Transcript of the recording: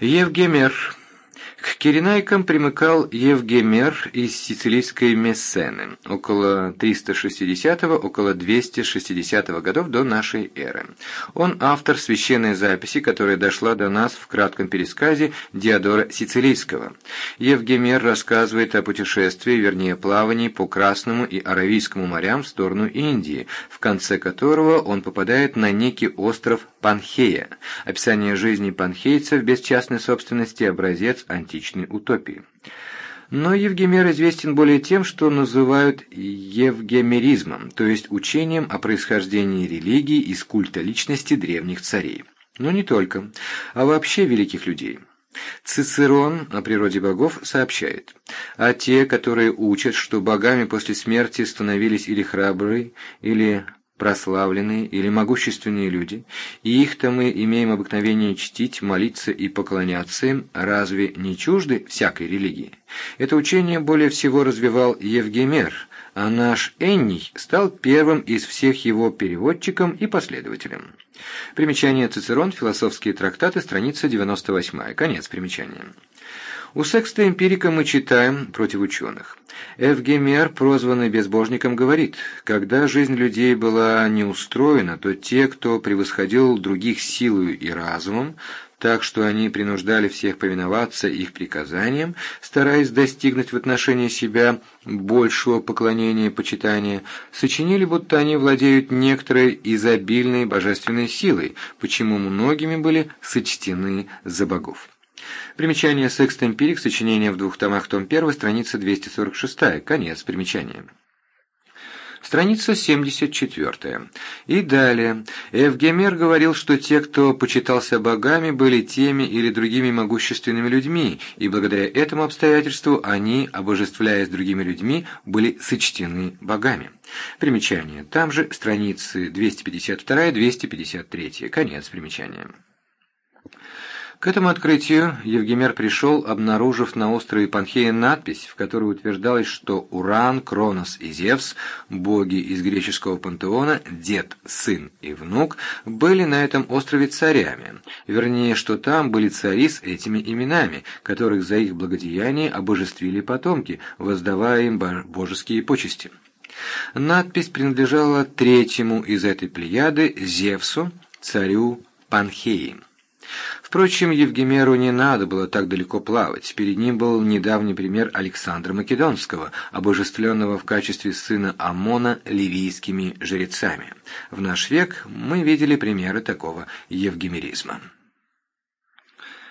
Евгемер. К Киренайкам примыкал Евгемер из сицилийской Мессены, около 360-го, около 260-го годов до нашей эры. Он автор священной записи, которая дошла до нас в кратком пересказе Диодора Сицилийского. Евгемер рассказывает о путешествии, вернее плавании по Красному и Аравийскому морям в сторону Индии, в конце которого он попадает на некий остров Панхея. Описание жизни панхейцев без частной собственности – образец античной утопии. Но Евгемер известен более тем, что называют евгемеризмом, то есть учением о происхождении религии из культа личности древних царей. Но не только, а вообще великих людей. Цицерон о природе богов сообщает, а те, которые учат, что богами после смерти становились или храбрые, или прославленные или могущественные люди, и их-то мы имеем обыкновение чтить, молиться и поклоняться им, разве не чужды всякой религии? Это учение более всего развивал Евгемер, а наш Энний стал первым из всех его переводчиком и последователем. Примечание Цицерон, философские трактаты, страница 98, конец примечания. У секста эмпирика мы читаем против ученых. Эвгемер, прозванный безбожником, говорит, когда жизнь людей была не устроена, то те, кто превосходил других силою и разумом, так что они принуждали всех повиноваться их приказаниям, стараясь достигнуть в отношении себя большего поклонения и почитания, сочинили, будто они владеют некоторой изобильной божественной силой, почему многими были сочтены за богов. Примечание Секст Эмпирик, сочинение в двух томах, том 1, страница 246, конец примечания. Страница 74. И далее. Евгемер говорил, что те, кто почитался богами, были теми или другими могущественными людьми, и благодаря этому обстоятельству они, обожествляясь другими людьми, были сочтены богами. Примечание. Там же страницы 252-253. Конец примечания. К этому открытию Евгемер пришел, обнаружив на острове Панхея надпись, в которой утверждалось, что Уран, Кронос и Зевс, боги из греческого пантеона, дед, сын и внук, были на этом острове царями, вернее, что там были цари с этими именами, которых за их благодеяние обожествили потомки, воздавая им божеские почести. Надпись принадлежала третьему из этой плеяды, Зевсу, царю Панхеи. Впрочем, Евгемеру не надо было так далеко плавать. Перед ним был недавний пример Александра Македонского, обожествленного в качестве сына Амона ливийскими жрецами. В наш век мы видели примеры такого евгемеризма.